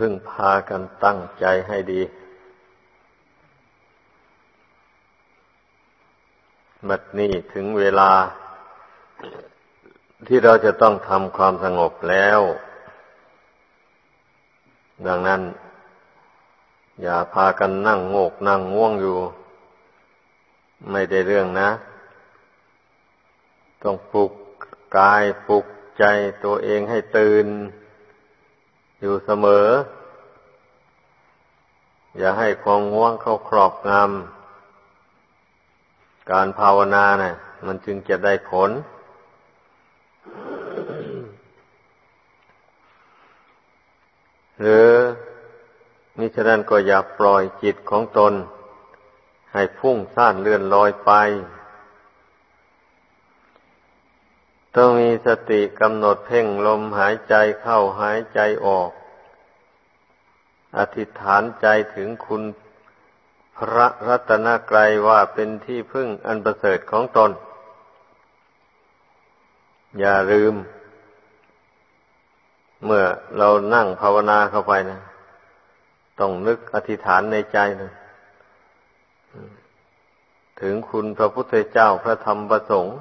พึ่งพากันตั้งใจให้ดีบัดนี้ถึงเวลา ที่เราจะต้องทำความสงบแล้ว ดังนั้น อย่าพากันนั่งโงกนั่งง่วงอยู่ ไม่ได้เรื่องนะ ต้องปลุกกายปลุกใจตัวเองให้ตื่น อยู่เสมอ อย่าให้ความง่วงเข้าครอบงำการภาวนาเนะ่ะ มันจึงจะได้ผล หรือมิฉะนั้นก็อย่าปล่อยจิตของตน ให้พุ่งซ่านเลื่อนลอยไป ต้องมีสติกำหนดเพ่งลมหายใจเข้าหายใจออก อธิษฐานใจถึงคุณพระรัตนกรัยว่าเป็นที่พึ่งอันประเสริฐของตน อย่าลืม เมื่อเรานั่งภาวนาเข้าไปนะ ต้องนึกอธิษฐานในใจนะถึงคุณพระพุทธเจ้าพระธรรมประสงค์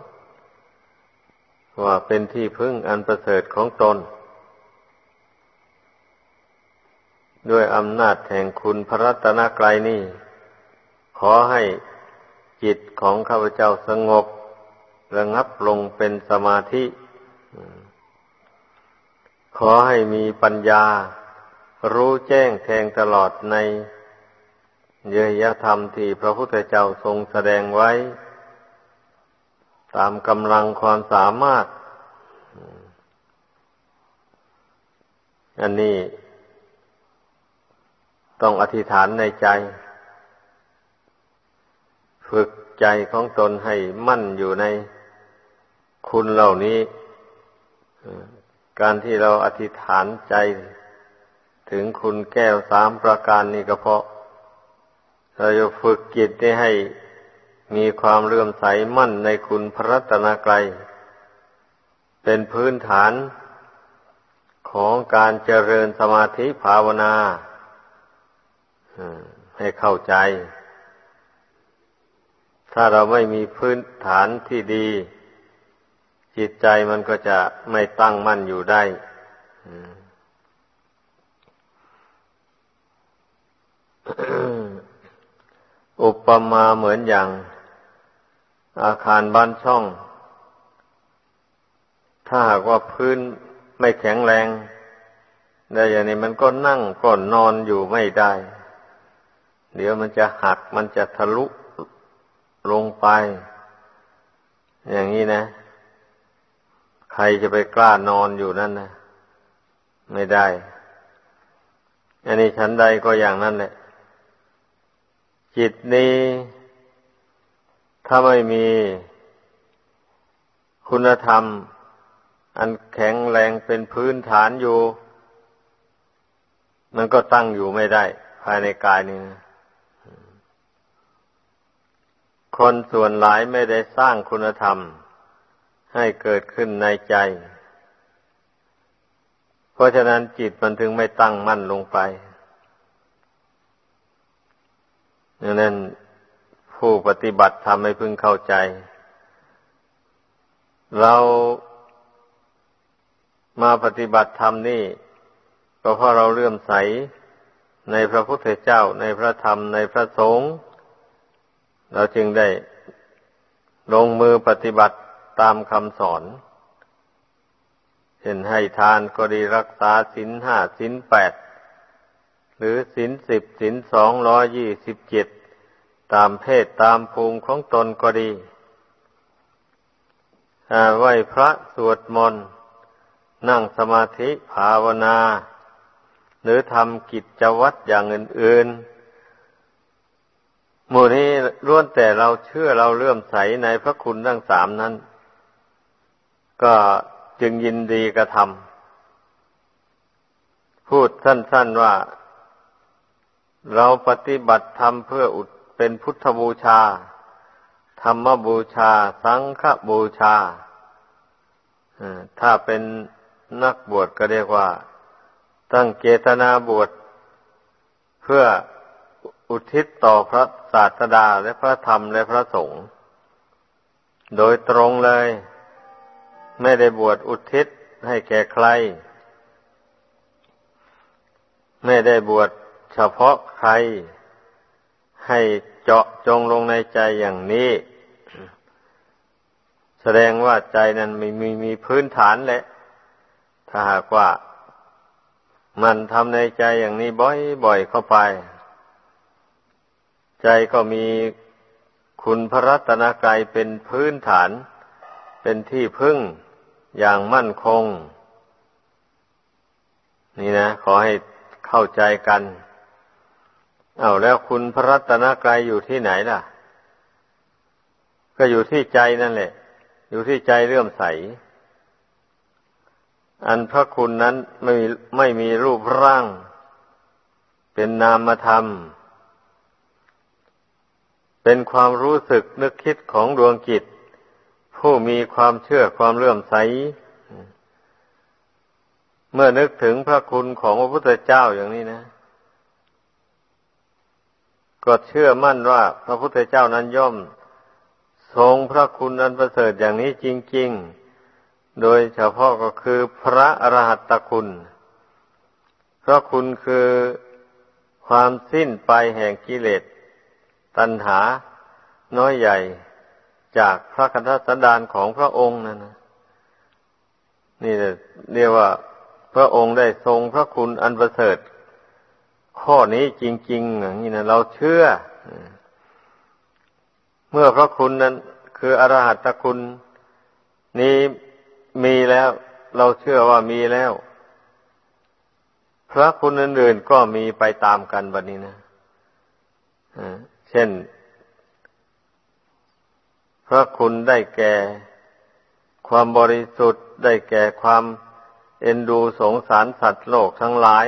ว่าเป็นที่พึ่งอันประเสริฐของตน ด้วยอำนาจแห่งคุณพระรัตนกรัยนี่ ขอให้จิตของข้าพเจ้าสงบ ระงับลงเป็นสมาธิ ขอให้มีปัญญา รู้แจ้งแทงตลอดในเยยธรรมที่พระพุทธเจ้าทรงแสดงไว้ ตามกำลังความสามารถ อันนี้ ต้องอธิษฐานในใจ ฝึกใจของตนให้มั่นอยู่ในคุณเหล่านี้ การที่เราอธิษฐานใจ ถึงคุณแก้วสามประการนี้ก็เพราะ เราจะฝึกจิตได้ให้ มีความเลื่อมใสมั่นในคุณพระรัตนกรัยเป็นพื้นฐานของการเจริญสมาธิภาวนาให้เข้าใจ ถ้าเราไม่มีพื้นฐานที่ดี จิตใจมันก็จะไม่ตั้งมั่นอยู่ได้อุปมาเหมือนอย่าง อาคารบ้านช่อง ถ้าหากว่าพื้นไม่แข็งแรงได้อย่างนี้มันก็นั่งก็นอนอยู่ไม่ได้ เดี๋ยวมันจะหักมันจะทะลุลงไป อย่างนี้นะ ใครจะไปกล้านอนอยู่นั่นนะไม่ได้ อันนี้ชั้นใดก็อย่างนั้นแหละจิตนี้ ถ้าไม่มีคุณธรรม อันแข็งแรงเป็นพื้นฐานอยู่ มันก็ตั้งอยู่ไม่ได้ ภายในกายนี้นะคนส่วนหลายไม่ได้สร้างคุณธรรม ให้เกิดขึ้นในใจ เพราะฉะนั้นจิตมันถึงไม่ตั้งมั่นลงไปดังนั้น ผู้ปฏิบัติทำให้พึงเข้าใจ เรามาปฏิบัติธรรมนี่ก็เพราะเราเลื่อมใสในพระพุทธเจ้าในพระธรรมในพระสงฆ์เราจึงได้ลงมือปฏิบัติตามคำสอน เช่นให้ทานก็ดีรักษาสินห้าสินแปด หรือสินสิบสินสองร้อยยี่สิบเจ็ด ตามเพศตามภูมิของตนก็ดีไหวพระสวดมนต์นั่งสมาธิภาวนา หรือทำกิจวัตรอย่างอื่นๆหมู่นี้ล้วนแต่เราเชื่อเราเลื่อมใสในพระคุณทั้งสามนั้น ก็จึงยินดีกระทำพูดสั้น ๆว่า เราปฏิบัติธรรมเพื่ออุด เป็นพุทธบูชา ธรรมบูชา สังฆบูชาถ้าเป็นนักบวชก็เรียกว่า ตั้งเจตนาบวชเพื่ออุทิศต่อพระศาสดาและพระธรรมและพระสงฆ์โดยตรงเลย ไม่ได้บวชอุทิศให้แก่ใคร ไม่ได้บวชเฉพาะใคร ให้เจาะจงลงในใจอย่างนี้ แสดงว่าใจนั้นมีมีมีพื้นฐานแหละ ถ้าหากว่า มันทำในใจอย่างนี้บ่อยๆเข้าไป ใจก็มีคุณพระรัตนกรายเป็นพื้นฐาน เป็นที่พึ่งอย่างมั่นคง นี่นะ ขอให้เข้าใจกัน เอาแล้วคุณพระรัตนกรายอยู่ที่ไหนล่ะ ก็อยู่ที่ใจนั่นแหละ อยู่ที่ใจเลื่อมใส อันพระคุณนั้นไม่ไม่มีรูปร่าง เป็นนามธรรม เป็นความรู้สึกนึกคิดของดวงจิต ผู้มีความเชื่อความเลื่อมใส เมื่อนึกถึงพระคุณของพระพุทธเจ้าอย่างนี้นะ ก็เชื่อมั่นว่าพระพุทธเจ้านั้นย่อม ทรงพระคุณอันประเสริฐอย่างนี้จริง ๆ โดยเฉพาะก็คือพระอรหัตตคุณเพราะคุณคือความสิ้นไปแห่งกิเลสตัณหาน้อยใหญ่จากพระคันธสันดานของพระองค์นั่นนะนี่เรียกว่าพระองค์ได้ทรงพระคุณอันประเสริฐ ข้อนี้จริงๆอย่างนี้นะเราเชื่อ เมื่อพระคุณนั้น คืออรหัตคุณนี้มีแล้ว เราเชื่อว่ามีแล้ว พระคุณอื่นๆก็มีไปตามกันบัดนี้นะเช่น พระคุณได้แก่ความบริสุทธิ์ได้แก่ความเอ็นดูสงสารสัตว์โลกทั้งหลาย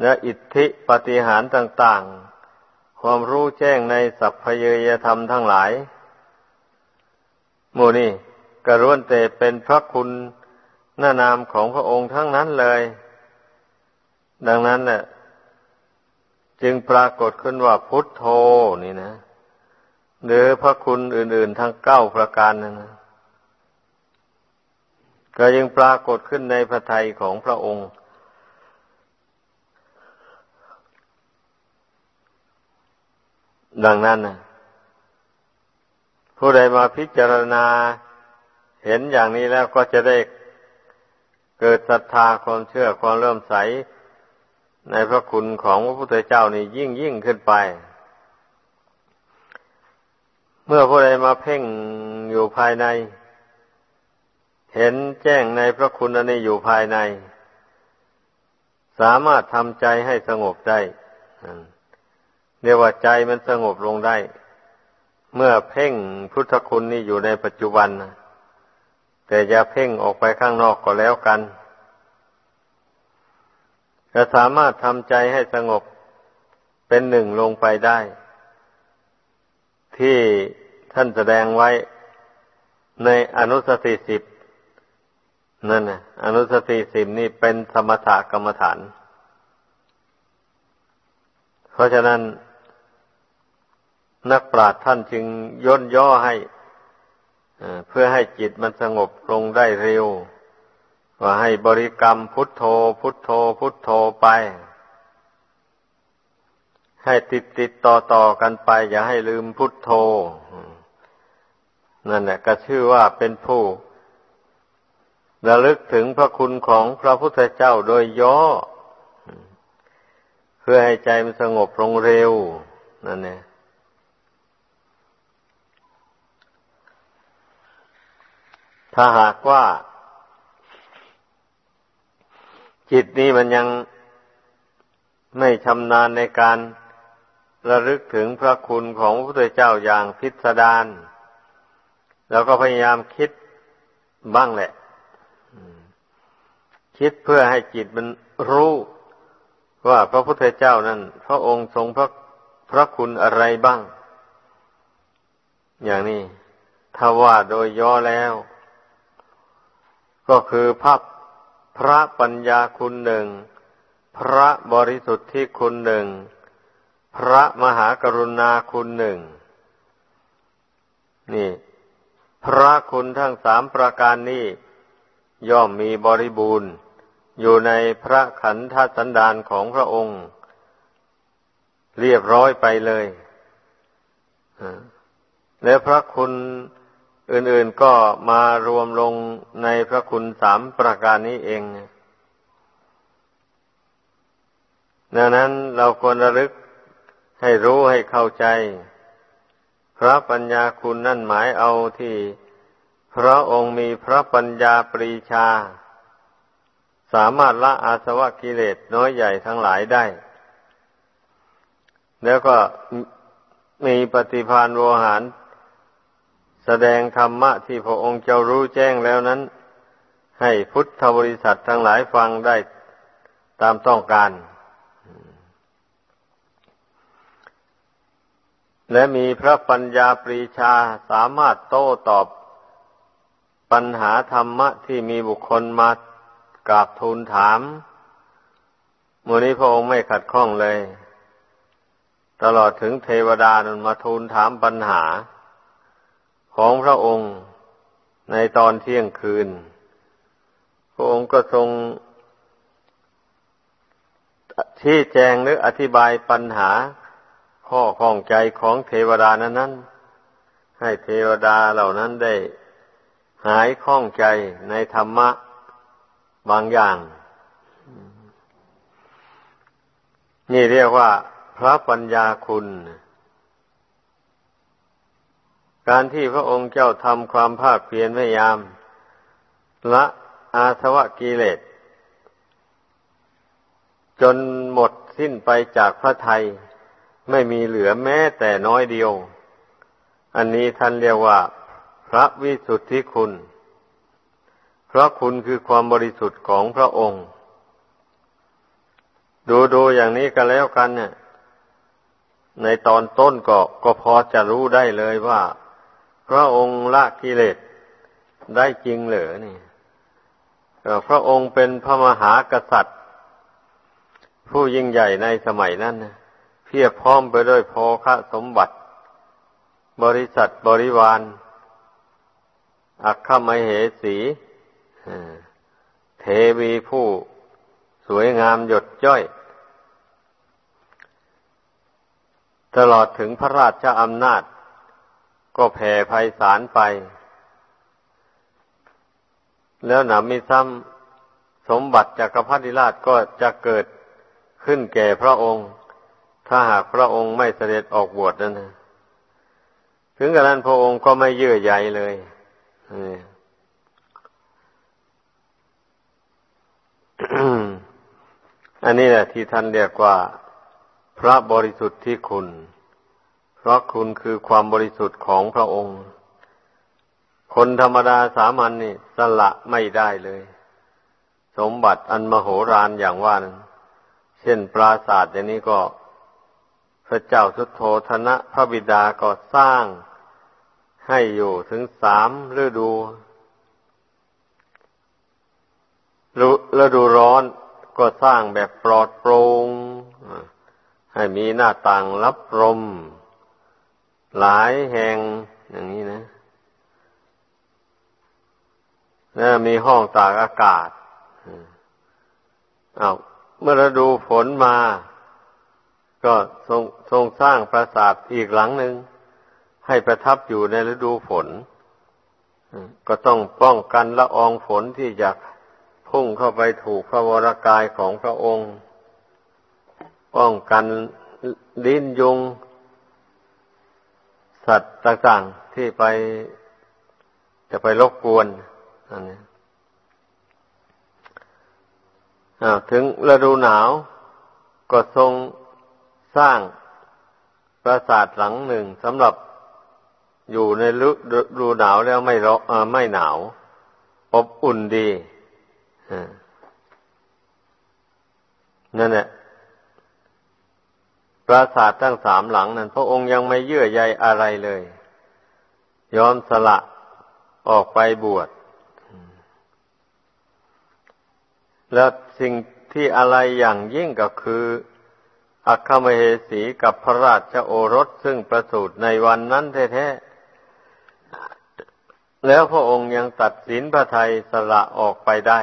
และอิทธิปฏิหารต่าง ๆ ความรู้แจ้งในสัพเพเยยธรรมทั้งหลายโมนี่กระวนแต่เป็นพระคุณหน้านามของพระองค์ทั้งนั้นเลย ดังนั้นเนี่ยจึงปรากฏขึ้นว่าพุทโธนี่นะหรือพระคุณอื่น ๆ ทั้งเก้าประการนั่นนะก็ยังปรากฏขึ้นในพระทัยของพระองค์ ดังนั้นนะผู้ใดมาพิจารณาเห็นอย่างนี้แล้วก็จะได้เกิดศรัทธาความเชื่อความเริ่มใส ในพระคุณของพระพุทธเจ้านี่ยิ่งยิ่งขึ้นไป เมื่อผู้ใดมาเพ่งอยู่ภายใน เห็นแจ้งในพระคุณอันนี้อยู่ภายใน สามารถทำใจให้สงบได้ เรียกว่าใจมันสงบลงได้ เมื่อเพ่งพุทธคุณนี่อยู่ในปัจจุบันนะแต่อย่าเพ่งออกไปข้างนอกก็แล้วกันจะสามารถทำใจให้สงบเป็นหนึ่งลงไปได้ ที่ท่านแสดงไว้ในอนุสติสิบนั่นนะอนุสติสิบนี่เป็นสมถกรรมฐาน เพราะฉะนั้น นักปราชญ์ท่านจึงย่นย่อให้เพื่อให้จิตมันสงบลงได้เร็วว่าให้บริกรรมพุทโธ พุทโธ พุทโธไป ให้ติดติดต่อต่อกันไป อย่าให้ลืมพุทโธนั่นแหละก็ชื่อว่าเป็นผู้ระลึกถึงพระคุณของพระพุทธเจ้าโดยย่อ เพื่อให้ใจมันสงบลงเร็วนั่นเนี่ย ถ้าหากว่า จิตนี้มันยังไม่ชำนาญในการระลึกถึงพระคุณของพระพุทธเจ้าอย่างพิสดารแล้วก็พยายามคิดบ้างแหละ คิดเพื่อให้จิตมันรู้ว่าพระพุทธเจ้านั้น พระองค์ทรงพระพระคุณอะไรบ้าง อย่างนี้ ถ้าว่าโดยย่อแล้ว ก็คือภาพพระปัญญาคุณหนึ่ง พระบริสุทธิคุณหนึ่ง พระมหากรุณาคุณหนึ่ง นี่ พระคุณทั้งสามประการนี้ย่อมมีบริบูรณ์ อยู่ในพระขันธสันดานของพระองค์ เรียบร้อยไปเลยและพระคุณ อื่นๆก็มารวมลงในพระคุณสามประการนี้เองดังนั้นเราควรระลึกให้รู้ให้เข้าใจ พระปัญญาคุณนั่นหมายเอาที่พระองค์มีพระปัญญาปรีชา สามารถละอาสวะกิเลสน้อยใหญ่ทั้งหลายได้ แล้วก็มีปฏิภาณโวหาร แสดงธรรมะที่พระองค์เจ้ารู้แจ้งแล้วนั้น ให้พุทธบริษัททั้งหลายฟังได้ตามต้องการ และมีพระปัญญาปรีชาสามารถโต้ตอบปัญหาธรรมะที่มีบุคคลมากราบทูลถามมูนี้พระองค์ไม่ขัดข้องเลย ตลอดถึงเทวดานั้นมาทูลถามปัญหา ของพระองค์ในตอนเที่ยงคืน พระองค์ก็ทรงชี้แจงหรืออธิบายปัญหาข้อข้องใจของเทวดานั้นนั้นให้เทวดาเหล่านั้นได้หายข้องใจในธรรมะบางอย่าง นี่เรียกว่าพระปัญญาคุณ การที่พระองค์เจ้าทำความภาคเพียรพยายาม ละอาสวะกิเลส จนหมดสิ้นไปจากพระไทย ไม่มีเหลือแม้แต่น้อยเดียว อันนี้ท่านเรียกว่า พระวิสุทธิคุณ พระคุณคือความบริสุทธิ์ของพระองค์ ดูดูอย่างนี้กันแล้วกันเนี่ยในตอนต้นก็ก็พอจะรู้ได้เลยว่า พระองค์ละกิเลสได้จริงเหรือนี่พระองค์เป็นพระมหากษัตริย์ ผู้ยิ่งใหญ่ในสมัยนั้นเพียบพร้อมไปด้วยโภคะสมบัติ บริษัทบริวาร อัคคมเหสีเทวีผู้สวยงามหยดจ้อย ตลอดถึงพระราชอำนาจ ก็แผ่ภัยสารไป แล้วหนามีซ้ำสมบัติจากักรพรรดิราชก็จะเกิดขึ้นแก่พระองค์ ถ้าหากพระองค์ไม่เสด็จออกบวชนั่นนะถึงกระนั้นพระองค์ก็ไม่เยื่อใยเลยอันนี้แหละที่ท่านเรียกว่า พระบริสุทธิ์ที่คุณ เพราะคุณคือความบริสุทธิ์ของพระองค์ คนธรรมดาสามัญนนี่สละไม่ได้เลย สมบัติอันมโหฬารอย่างว่านั้นเช่นปราศาสตร์อย่างนี้ก็ พระเจ้าสุโธธนะพระบิดาก็สร้าง ให้อยู่ถึงสามฤดูฤดูร้อนก็สร้างแบบปลอดโปร่งให้มีหน้าต่างรับลม หลายแห่งอย่างนี้นะแล้วมีห้องตากอากาศอาเมื่อฤดูฝนมา ก็ทรงทรงสร้างปราสาทอีกหลังหนึ่งให้ประทับอยู่ในฤดูฝน ก็ต้องป้องกันละอองฝนที่จะพุ่งเข้าไปถูกพระวรากายของพระองค์ ป้องกันลิ้นยุง สัตว์ต่างๆที่ไปจะไปรบกวนอันนี้ถึงฤดูหนาวก็ทรงสร้างปราสาทหลังหนึ่งสำหรับอยู่ในฤดูหนาวแล้วไม่ร้อนไม่หนาว อบอุ่นดีนั่นแหละ ปราสาททั้งสามหลังนั้น พระองค์ยังไม่เยื่อใยอะไรเลย ยอมสละออกไปบวชแล้วสิ่งที่อะไรอย่างยิ่งก็คืออัคคมเหสีกับพระราชโอรสซึ่งประสูติในวันนั้นแท้ๆ แล้วพระองค์ยังตัดสินพระไทยสละออกไปได้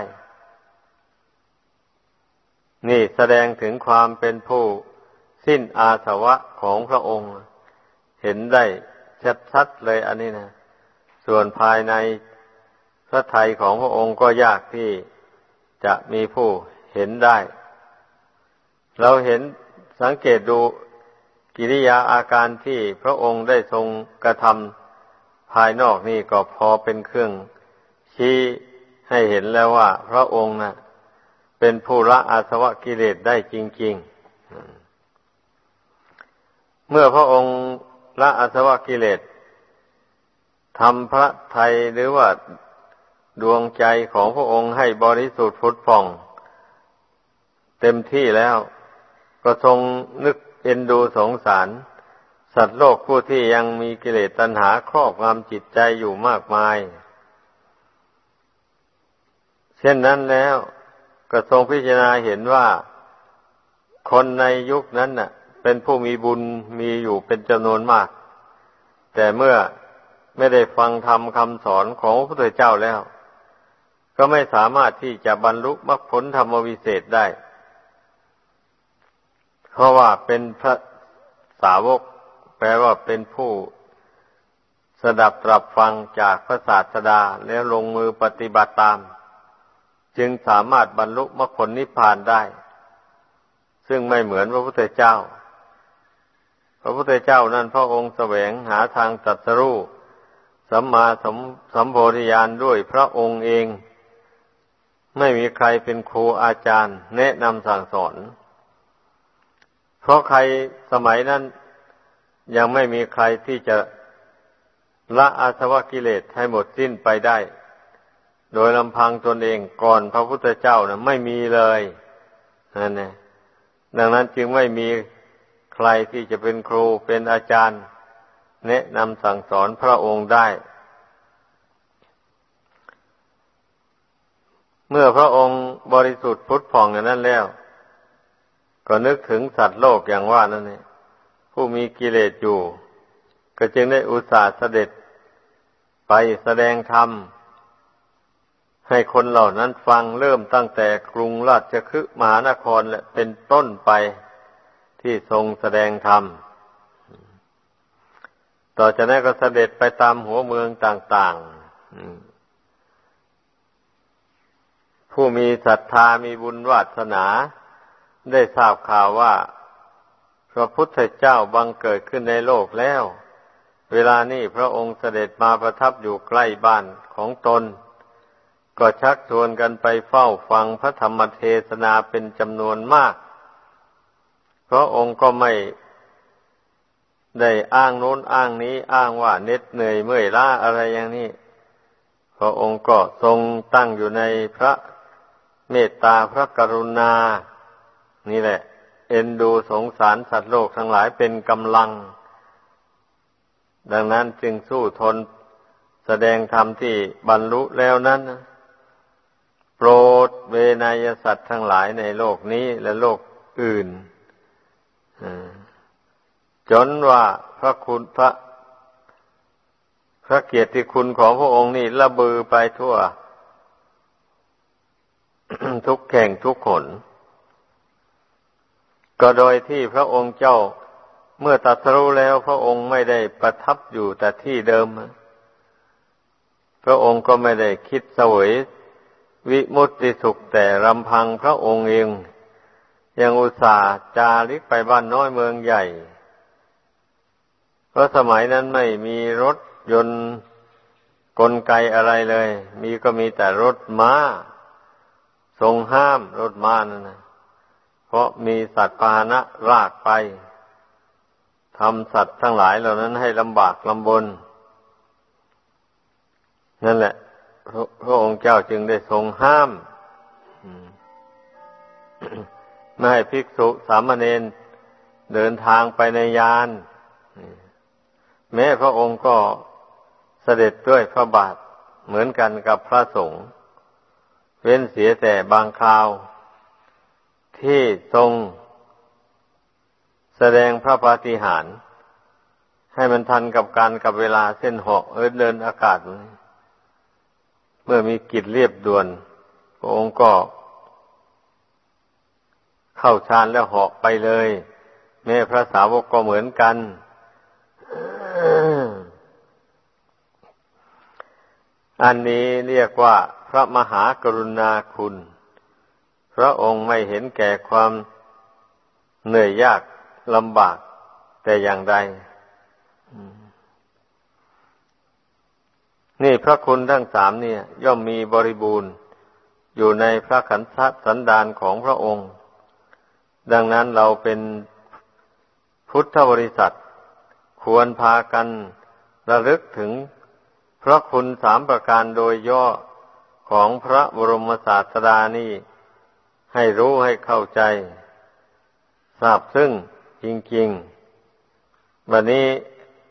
นี่แสดงถึงความเป็นผู้ สิ้นอาสวะของพระองค์ เห็นได้ชัดๆเลยอันนี้นะ ส่วนภายในพระไทยของพระองค์ก็ยากที่จะมีผู้เห็นได้ เราเห็นสังเกตดูกิริยาอาการที่พระองค์ได้ทรงกระทำภายนอกนี่ก็พอเป็นเครื่องชี้ให้เห็นแล้วว่า พระองค์นะ่ะ เป็นผู้ละอาสวะกิเลสได้จริง ๆ เมื่อพระองค์ละอาสวะกิเลสทำพระไทยหรือว่าดวงใจของพระองค์ให้บริสุทธิ์พุทธผ่อง เต็มที่แล้วก็ทรงนึกเอ็นดูสงสาร สัตว์โลกผู้ที่ยังมีกิเลสตัณหาครอบงำจิตใจอยู่มากมาย เช่นนั้นแล้วก็ทรงพิจารณาเห็นว่าคนในยุคนั้นน่ะ เป็นผู้มีบุญมีอยู่เป็นจำนวนมาก แต่เมื่อไม่ได้ฟังธรรมคำสอนของพระพุทธเจ้าแล้ว ก็ไม่สามารถที่จะบรรลุมรรคผลธรรมวิเศษได้ เพราะว่าเป็นพระสาวก แปลว่าเป็นผู้สดับตรับฟังจากพระศาสดาแล้วลงมือปฏิบัติตาม จึงสามารถบรรลุมรรคผลนิพพานได้ ซึ่งไม่เหมือนพระพุทธเจ้า พระพุทธเจ้านั้นพระองค์แสวงหาทางตัดสรู้สัมมาสัมสัมโพธิญาณด้วยพระองค์เอง ไม่มีใครเป็นครูอาจารย์ แนะนำสั่งสอน เพราะใครสมัยนั้นยังไม่มีใครที่จะละอาสวะกิเลสให้หมดสิ้นไปได้ โดยลำพังตนเองก่อนพระพุทธเจ้านะไม่มีเลยนั่นเองดังนั้นจึงไม่มี ใครที่จะเป็นครูเป็นอาจารย์ แนะนำสั่งสอนพระองค์ได้ เมื่อพระองค์บริสุทธิ์พุทธผ่องอย่างนั้นแล้ว ก็นึกถึงสัตว์โลกอย่างว่านั่นเองผู้มีกิเลสอยู่ ก็จึงได้อุตส่าห์เสด็จไปแสดงธรรมให้คนเหล่านั้นฟังเริ่มตั้งแต่กรุงราชคฤห์มหานครและเป็นต้นไป ที่ทรงแสดงธรรม ต่อจากนั้นก็เสด็จไปตามหัวเมืองต่างๆ ผู้มีศรัทธามีบุญวาสนา ได้ทราบข่าวว่าพระพุทธเจ้าบังเกิดขึ้นในโลกแล้ว เวลานี้พระองค์เสด็จมาประทับอยู่ใกล้บ้านของตน ก็ชักชวนกันไปเฝ้าฟังพระธรรมเทศนาเป็นจำนวนมาก พระองค์ก็ไม่ได้อ้างโน้นอ้างนี้ อ้างว่าเน็ดเหนื่อยเมื่อยล้าอะไรอย่างนี้ พระองค์ก็ทรงตั้งอยู่ในพระเมตตาพระกรุณา นี่แหละ เอ็นดูสงสารสัตว์โลกทั้งหลายเป็นกำลัง ดังนั้นจึงสู้ทนแสดงธรรมที่บรรลุแล้วนั้นโปรดเวนยสัตว์ทั้งหลายในโลกนี้และโลกอื่น จนว่าพระคุณพระ พระเกียรติคุณของพระองค์นี่ระบือไปทั่ว ทุกแข่งทุกขน ก็โดยที่พระองค์เจ้าเมื่อตัดสู้แล้วพระองค์ไม่ได้ประทับอยู่แต่ที่เดิม พระองค์ก็ไม่ได้คิดเสวยวิมุตติสุขแต่ลำพังพระองค์เอง ยังอุตส่าห์จาริกไปบ้านน้อยเมืองใหญ่ เพราะสมัยนั้นไม่มีรถยนต์กลไกอะไรเลย มีก็มีแต่รถม้า ทรงห้ามรถม้านั่นนะเพราะมีสัตว์พานะรากไปทำสัตว์ทั้งหลายเหล่านั้นให้ลำบากลำบน นั่นแหละ พระองค์เจ้าจึงได้ทรงห้าม ไม่ให้ภิกษุสามเณรเดินทางไปในยานแม้พระองค์ก็เสด็จด้วยพระบาทเหมือนกันกับพระสงฆ์เว้นเสียแต่บางคราว ที่ทรง แสดงพระปาฏิหาริย์ให้มันทันกับการกับเวลาเส้นหาะเอินเดินอากาศ เมื่อมีกิจเรียบด่วนพระองค์ก็ เข้าฌานแล้วเหาะไปเลย แม่พระสาวกก็เหมือนกันอันนี้เรียกว่าพระมหากรุณาคุณ พระองค์ไม่เห็นแก่ความเหนื่อยยากลำบากแต่อย่างใด นี่พระคุณทั้งสามเนี่ย ย่อมมีบริบูรณ์ อยู่ในพระขันธสันดานของพระองค์ ดังนั้นเราเป็นพุทธบริษัท ควรพากันระลึกถึงพระคุณสามประการโดยย่อของพระบรมศาสดานี่ให้รู้ให้เข้าใจทราบซึ่งจริงๆวันนี้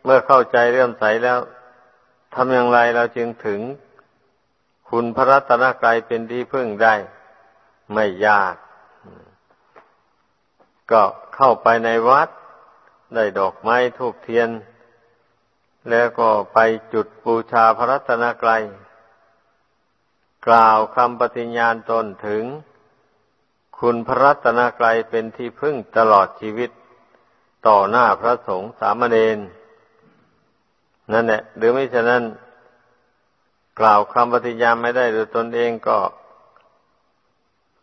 เมื่อเข้าใจเรื่มใสแล้วทำอย่างไรเราจึงถึง คุณพระรัตนกรัยเป็นที่พึ่งได้ ไม่ยาก ก็เข้าไปในวัด ได้ดอกไม้ทูบเทียน แล้วก็ไปจุดบูชาพระรัตนกรัยกล่าวคำปฏิญญาณตนถึง คุณพระรัตนกรัยเป็นที่พึ่งตลอดชีวิต ต่อหน้าพระสงฆ์สามเณรนั่นแหละหรือไม่ฉะนั้น กล่าวคำปฏิญาณไม่ได้โดยตนเองก็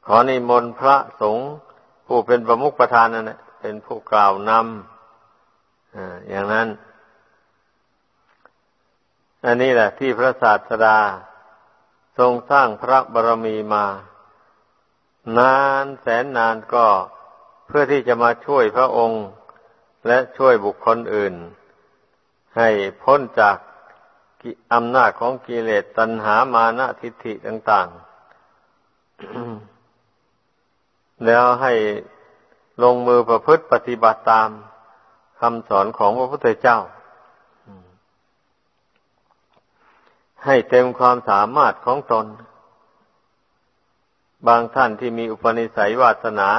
ขอนิมนต์พระสงฆ์ ผู้เป็นประมุขประธานนั่นแหละเป็นผู้กล่าวนำอย่างนั้น อันนี้แหละ ที่พระศาสดา ทรงสร้างพระบารมีมา นานแสนนานก็เพื่อที่จะมาช่วยพระองค์ และช่วยบุคคลอื่น ให้พ้นจากอำนาจของกิเลสตัณหามานะทิฏฐิต่าง ๆ แล้วให้ลงมือประพฤติปฏิบัติตามคำสอนของพระพุทธเจ้า ให้เต็มความสามารถของตน บางท่านที่มีอุปนิสัยวาสนา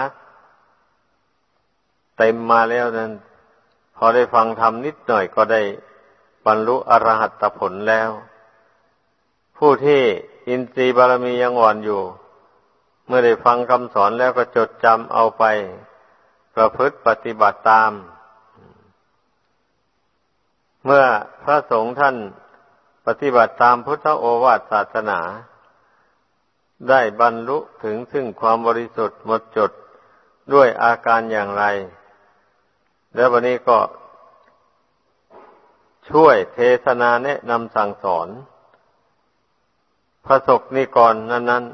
เต็มมาแล้วนั้น พอได้ฟังธรรมนิดหน่อยก็ได้บรรลุอรหัตผลแล้ว ผู้ที่อินทรีย์บารมียังอ่อนอยู่ เมื่อได้ฟังคำสอนแล้วก็จดจำเอาไป ประพฤติปฏิบัติตาม เมื่อพระสงฆ์ท่านปฏิบัติตามพุทธโอวาทศาสนา ได้บรรลุถึงซึ่งความบริสุทธิ์หมดจดด้วยอาการอย่างไร แล้ววันนี้ก็ช่วยเทศนาแนะนำสั่งสอน พระศกนิกรนนนั้น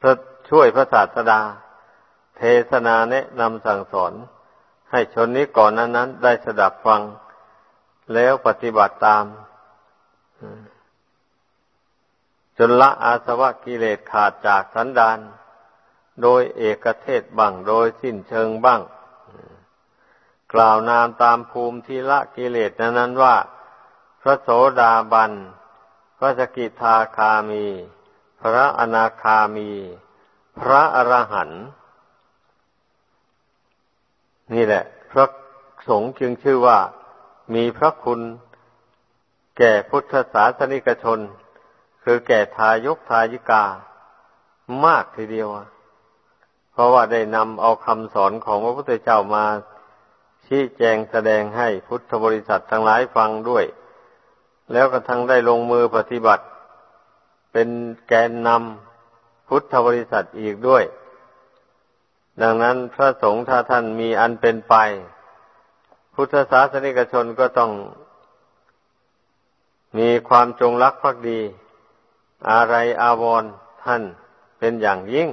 พระช่วยพระศาสดา เทศนาแนะนำสั่งสอน ให้ชนนี้ก่อนนั้นนั้นได้สดับฟัง แล้วปฏิบัติตามจนละอาสวะกิเลสขาดจากสันดาน โดยเอกเทศบ้างโดยสิ้นเชิงบ้าง กล่าวนามตามภูมิที่ละกิเลสนั้นว่า พระโสดาบัน พระสกิทาคามี พระอนาคามี พระอรหันต์นี่แหละ พระสงฆ์จึงชื่อว่า มีพระคุณแก่พุทธศาสนิกชน คือแก่ทายกทายิกามากทีเดียว เพราะว่าได้นำเอาคำสอนของพระพุทธเจ้ามาชี้แจงแสดงให้พุทธบริษัททั้งหลายฟังด้วย แล้วก็ทั้งได้ลงมือปฏิบัติ เป็นแกนนำพุทธบริษัทอีกด้วย ดังนั้นพระสงฆ์ถ้าท่านมีอันเป็นไป พุทธศาสนิกชนก็ต้อง มีความจงรักภักดี อะไรอาวรท่านเป็นอย่างยิ่ง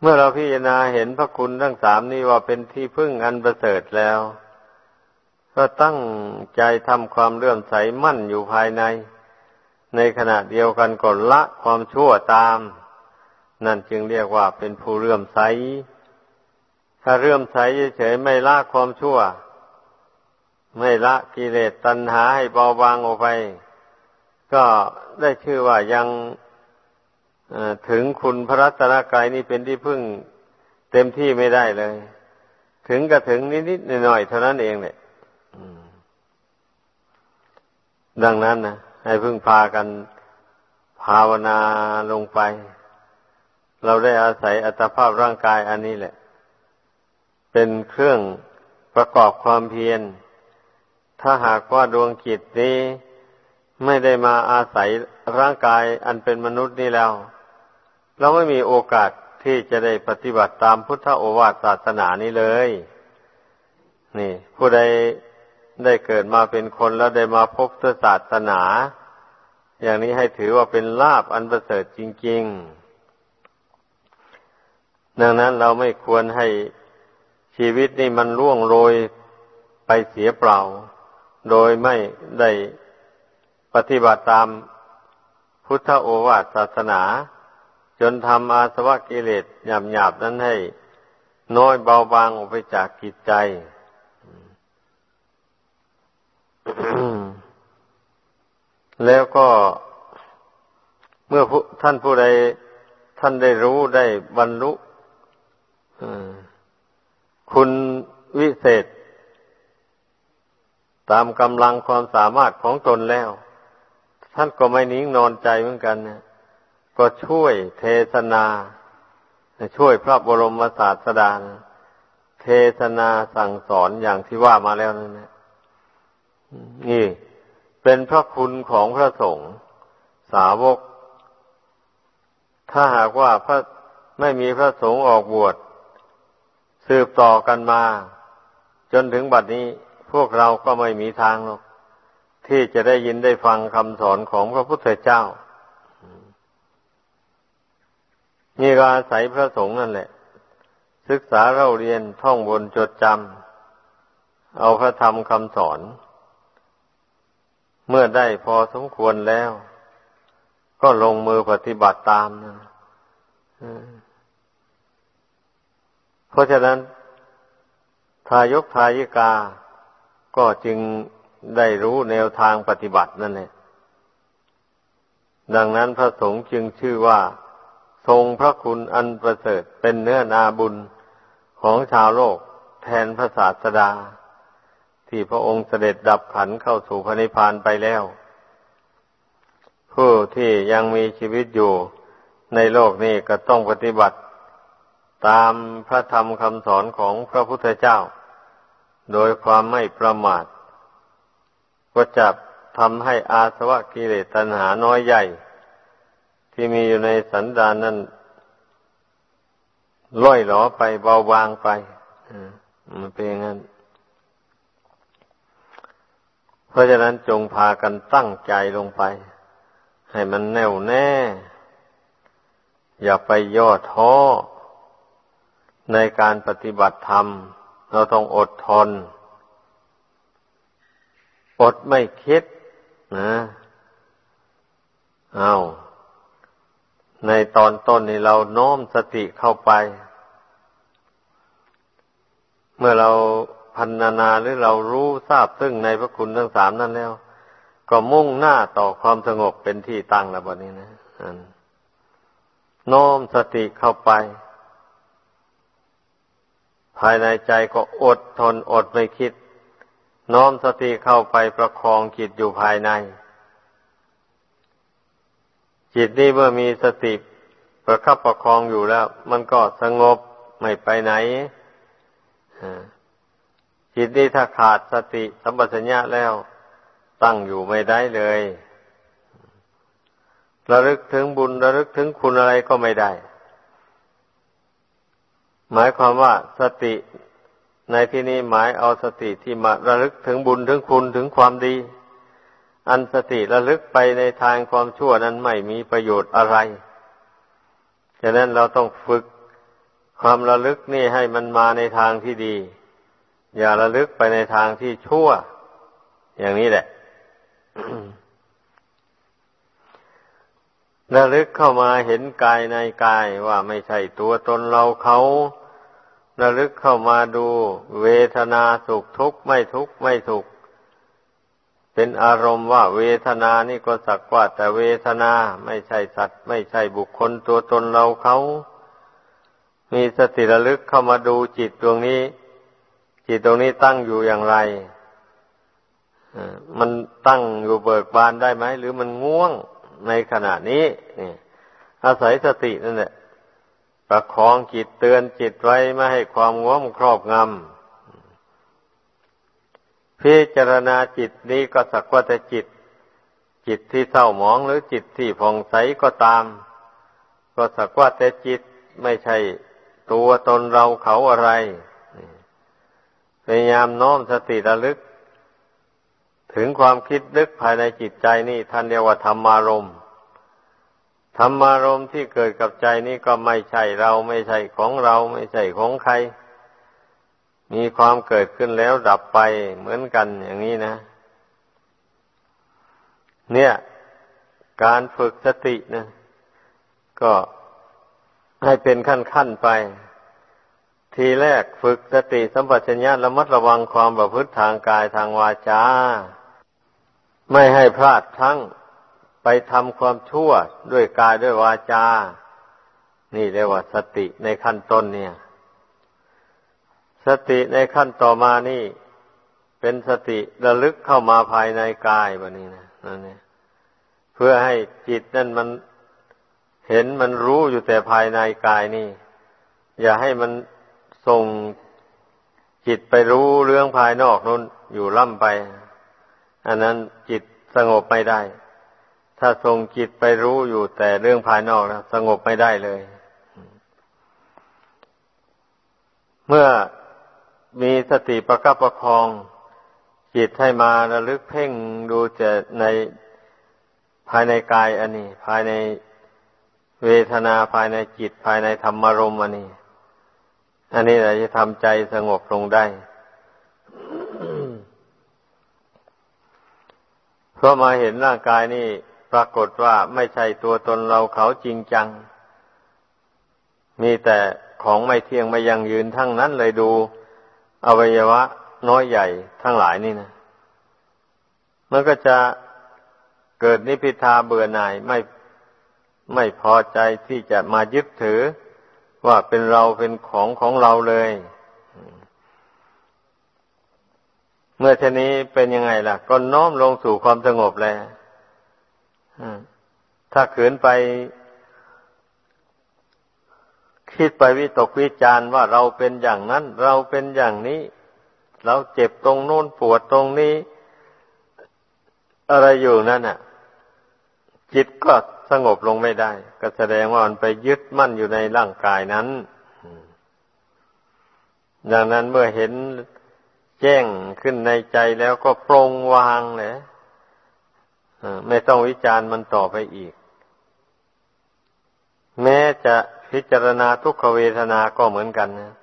เมื่อเราพิจารณาเห็นพระคุณทั้งสามนี้ว่าเป็นที่พึ่งอันประเสริฐแล้ว ก็ตั้งใจทำความเลื่อมใสมั่นอยู่ภายใน ในขณะเดียวกันก็ละความชั่วตาม นั่นจึงเรียกว่าเป็นผู้เลื่อมใส ถ้าเลื่อมใสเฉยๆไม่ละความชั่ว ไม่ละกิเลสตัณหาให้เบาบางออกไป ก็ได้ชื่อว่ายังถึงคุณพระรัตนกายนี่เป็นที่พึ่งเต็มที่ไม่ได้เลย ถึงก็ถึงนิดๆหน่อยๆเท่านั้นเองเนี่ย ดังนั้นนะให้พึ่งพากันภาวนาลงไป เราได้อาศัยอัตภาพร่างกายอันนี้แหละ เป็นเครื่องประกอบความเพียร ถ้าหากว่าดวงจิตนี้ไม่ได้มาอาศัยร่างกายอันเป็นมนุษย์นี้แล้ว เราไม่มีโอกาสที่จะได้ปฏิบัติตามพุทธโอวาทศาสนานี้เลย นี่ ผู้ใด ได้เกิดมาเป็นคนแล้วได้มาพบศาสนา อย่างนี้ให้ถือว่าเป็นลาบอันประเสริฐจริง ๆ ดังนั้นเราไม่ควรให้ชีวิตนี่มันล่วงโรยไปเสียเปล่า โดยไม่ได้ปฏิบัติตามพุทธโอวาทศาสนา จนทำอาสวะกิเลสหยาบๆนั้นให้น้อยเบาบางออกไปจากกิจใจ แล้วก็เมื่อท่านผู้ใดท่านได้รู้ได้บรรลุคุณวิเศษ ตามกำลังความสามารถของตนแล้ว ท่านก็ไม่นิ่งนอนใจเหมือนกันนะก็ช่วยเทศนาช่วยพระบรมศาสดาเทศนาสั่งสอนอย่างที่ว่ามาแล้วนั่นนะ นี่เป็นพระคุณของพระสงฆ์สาวก ถ้าหากว่าพระไม่มีพระสงฆ์ออกบวชสืบต่อกันมา จนถึงบัดนี้พวกเราก็ไม่มีทางหรอกที่จะได้ยินได้ฟังคำสอนของพระพุทธเจ้า นี่ก็อาศัยพระสงฆ์นั่นแหละ ศึกษาเราเรียนท่องบนจดจำเอาพระธรรมคำสอน เมื่อได้พอสมควรแล้ว ก็ลงมือปฏิบัติตามนะเพราะฉะนั้น ทายกทายิกา ก็จึงได้รู้แนวทางปฏิบัตินั่นเองดังนั้นพระสงฆ์จึงชื่อว่า ทรงพระคุณอันประเสริฐเป็นเนื้อนาบุญของชาวโลกแทนพระศาสดา ที่พระองค์เสด็จดับขันเข้าสู่พระนิพพานไปแล้ว ผู้ที่ยังมีชีวิตอยู่ในโลกนี้ก็ต้องปฏิบัติ ตามพระธรรมคำสอนของพระพุทธเจ้า โดยความไม่ประมาท ก็จะทำให้อาสวะกิเลสตัณหาน้อยใหญ่ ที่มีอยู่ในสันดานนั้นล่อยหลอไปเบาบางไปมันเป็นอย่างนั้น เพ ราะฉะนั้นจงพากันตั้งใจลงไป ให้มันแน่วแน่ อย่าไปย่อท้อ ในการปฏิบัติธรรม เราต้องอดทน อดไม่คิดนะเอาในตอนต้นนี่เราโน้มสติเข้าไป เมื่อเรา พันนานาหรือเรารู้ทราบซึ่งในพระคุณทั้งสามนั้นแล้ว ก็มุ่งหน้าต่อความสงบเป็นที่ตั้งแล้วบนี้นะน้มสติเข้าไป ภายในใจก็อดทนอดไม่คิด น้อมสติเข้าไปประคองจิตอยู่ภายใน จิตนี้เมื่อมีสติประคับประคองอยู่แล้ว มันก็สงบไม่ไปไหน จิตนี้ถ้าขาดสติสัมปชัญญะแล้ว ตั้งอยู่ไม่ได้เลยระลึกถึงบุญระลึกถึงคุณอะไรก็ไม่ได้ หมายความว่าสติในที่นี้หมายเอาสติที่มาระลึกถึงบุญถึงคุณถึงความดี อันสติระลึกไปในทางความชั่วนั้นไม่มีประโยชน์อะไรฉะนั้นเราต้องฝึกความระลึกนี่ให้มันมาในทางที่ดี อย่าระลึกไปในทางที่ชั่ว อย่างนี้แหละระลึกเข้ามาเห็นกายในกายว่าไม่ใช่ตัวตนเราเขาระลึกเข้ามาดูเวทนาสุขทุกข์ไม่ทุกข์ไม่สุข เป็นอารมณ์ว่าเวทนานี่ก็สักว่า แต่เวทนาไม่ใช่สัตว์ ไม่ใช่บุคคลตัวตนเราเขา มีสติระลึกเข้ามาดูจิตดวงนี้ จิตตรงนี้ตั้งอยู่อย่างไรมันตั้งอยู่เบิกบานได้ไหมหรือมันง่วงในขณะนี้นี่อาศัยสตินั่นแหละประคองจิตเตือนจิตไว้ไม่ให้ความง่วงครอบงำพิจารณาจิตนี้ก็สักว่าแต่จิต จิตที่เศร้าหมองหรือจิตที่ผ่องใสก็ตาม ก็สักว่าแต่จิตไม่ใช่ตัวตนเราเขาอะไร พยายามน้อมสติระลึก ถึงความคิดนึกภายในจิตใจนี่ท่านเรียกว่าธรรมารมณ์ธรรมารมณ์ที่เกิดกับใจนี้ก็ไม่ใช่เราไม่ใช่ของเราไม่ใช่ของใคร มีความเกิดขึ้นแล้วดับไปเหมือนกันอย่างนี้นะ เนี่ย การฝึกสตินะก็ให้เป็นขั้นขั้นไป ทีแรกฝึกสติสัมปชัญญะระมัดระวังความประพฤติทางกายทางวาจา ไม่ให้พลาดทั้งไปทำความชั่วด้วยกายด้วยวาจา นี่เรียกว่าสติในขั้นต้นเนี่ย สติในขั้นต่อมานี่ เป็นสติระลึกเข้ามาภายในกายแบบนี้นะนั่นเนี่ยเพื่อให้จิตนั่นมันเห็นมันรู้อยู่แต่ภายในกายนี่ อย่าให้มัน ส่งจิตไปรู้เรื่องภายนอกนู้นอยู่ล่ำไป อันนั้นจิตสงบไม่ได้ ถ้าทรงจิตไปรู้อยู่แต่เรื่องภายนอกนะสงบไม่ได้เลย เมื่อมีสติประคับประคอง จิตให้มาระลึกเพ่งดูจะในภายในกายอันนี้ ภายในเวทนาภายในจิตภายในธรรมารมอันนี้ อันนี้แหละจะทำใจสงบลงได้ เพราะมาเห็นร่างกายนี่ปรากฏว่าไม่ใช่ตัวตนเราเขาจริงจัง มีแต่ของไม่เที่ยงไม่ยังยืนทั้งนั้นเลยดูอวัยวะ น้อยใหญ่ทั้งหลายนี่นะ มันก็จะเกิดนิพิทาเบื่อหน่ายไม่ไม่พอใจที่จะมายึดถือ ว่าเป็นเราเป็นของของเราเลย เมื่อเช่นนี้เป็นยังไงล่ะ ก็น้อมลงสู่ความสงบแล้วถ้าขืนไป คิดไปวิตกวิจารว่าเราเป็นอย่างนั้น เราเป็นอย่างนี้ เราเจ็บตรงโน้นปวดตรงนี้ อะไรอยู่นั่นน่ะ จิตก็สงบลงไม่ได้ ก็แสดงว่ามันไปยึดมั่นอยู่ในร่างกายนั้นดังนั้นเมื่อเห็นแจ้งขึ้นในใจแล้วก็ปรงวางเลยไม่ต้องวิจารณ์มันต่อไปอีก แม้จะพิจารณาทุกขเวทนา ก็เหมือนกันนะ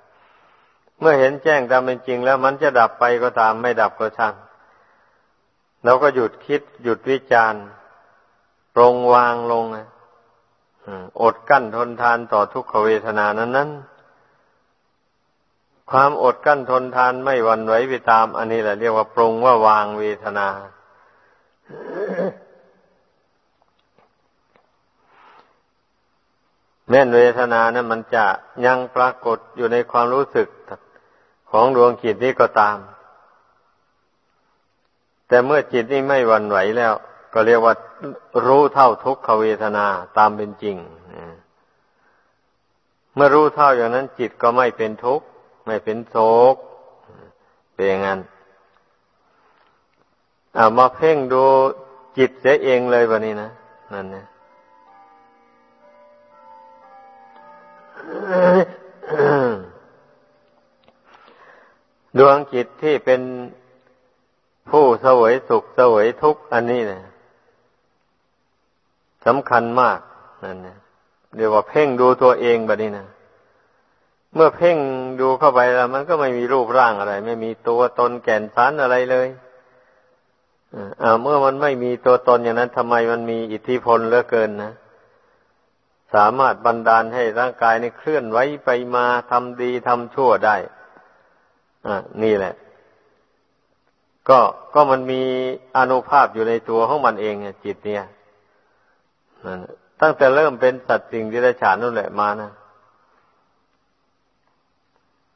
เมื่อเห็นแจ้งตามเป็นจริงแล้ว มันจะดับไปก็ตามไม่ดับก็ช่างเราก็หยุดคิดหยุดวิจารณ์ ปรงวางลงอดกั้นทนทานต่อทุกขเวทนานั้นนั้นความอดกั้นทนทานไม่วันไหวไปตาม อันนี้แหละเรียกว่าปรงว่าวางเวทนา แม่นเวทนานะั้นมันจะยังปรากฏอยู่ในความรู้สึกของดวงจิตนี้ก็ตาม แต่เมื่อจิตนี้ไม่วันไหวแล้ว ก็เรียกว่ารู้เท่าทุกขเวทนาตามเป็นจริงเมื่อรู้เท่าอย่างนั้นจิตก็ไม่เป็นทุกข์ไม่เป็นโศกเป็นอย่างนั้นอามาเพ่งดูจิตเสียเองเลยวันนี้นะนั่นเนี่ยดวงจิตที่เป็นผู้เสวยสุขเสวยทุกข์อันนี้นะ สำคัญมากนั่นนะเดี๋ยวว่าเพ่งดูตัวเองแบบนี้นะเมื่อเพ่งดูเข้าไปแล้ว มันก็ไม่มีรูปร่างอะไร ไม่มีตัวตนแก่นสารอะไรเลยอ่าเมื่อมันไม่มีตัวตนอย่างนั้นทำไมมันมีอิทธิพลเหลือเกินนะสามารถบันดาลให้ร่างกายนี่เคลื่อนไหวไปมาทำดีทำชั่วได้ อ่านี่แหละ ก็ก็มันมีอนุภาพอยู่ในตัวของมันเองจิตเนี่ย ตั้งแต่เริ่มเป็นสัตว์สิ่งที่ไรฉานนั่นแหละมานะ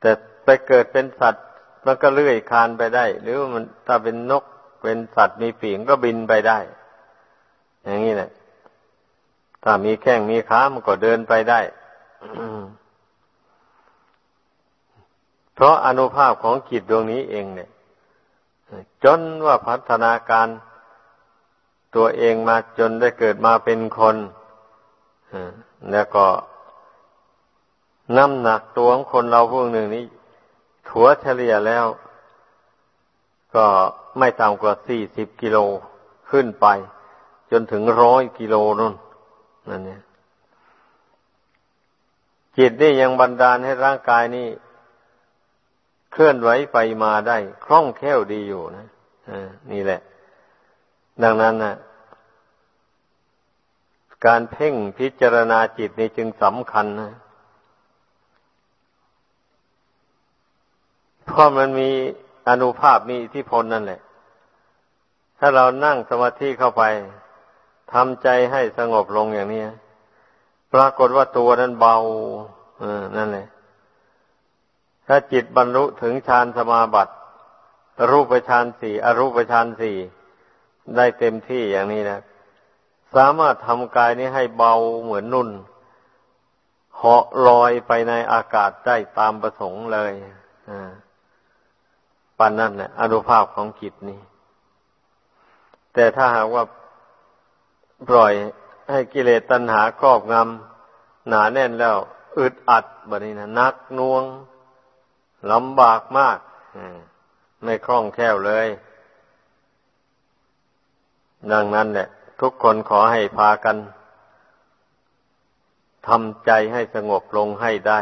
แต่ไปเกิดเป็นสัตว์มันก็เลื่อยคานไปได้ หรือมันถ้าเป็นนกเป็นสัตว์มีปีกก็บินไปได้ อย่างนี้แหละถ้ามีแข้งมีขามันก็เดินไปได้เพราะอนุภาพของจิตดวงนี้เองเนี่ย จนว่าพัฒนาการ ตัวเองมาจนได้เกิดมาเป็นคนแล้วก็น้ำหนักตัวของคนเราพวกหนึ่งนี้ ถัวเฉลี่ยแล้ว ก็ไม่ต่ำกว่าสี่สิบกิโลขึ้นไป จนถึงร้อยกิโลนั่นนั่นเนี่ยจิตนี่ยังบันดาลให้ร่างกายนี้เคลื่อนไหวไปมาได้ คล่องแคล่วดีอยู่นะนี่แหละ ดังนั้นนะการเพ่งพิจารณาจิตนี่จึงสำคัญนะเพราะมันมีอนุภาพมีอิทธิพลนั่นแหละ ถ้าเรานั่งสมาธิเข้าไปทำใจให้สงบลงอย่างนี้ปรากฏว่าตัวนั้นเบาเออนั่นแหละ ถ้าจิตบรรลุถึงฌานสมาบัติรูปฌานสี่อรูปฌานสี่ ได้เต็มที่อย่างนี้นะสามารถทำกายนี้ให้เบาเหมือนนุ่นเหาะลอยไปในอากาศได้ตามประสงค์เลยปันนั่นแหละอนุภาพของจิตนี้ แต่ถ้าหากว่าปล่อยให้กิเลสตัณหาครอบงำหนาแน่นแล้ว อึดอัดแบบนี้นะนักน่วงลำบากมากไม่คล่องแคล่วเลย ดังนั้นแหละ ทุกคนขอให้พากันทำใจให้สงบลงให้ได้